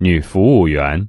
女服务员。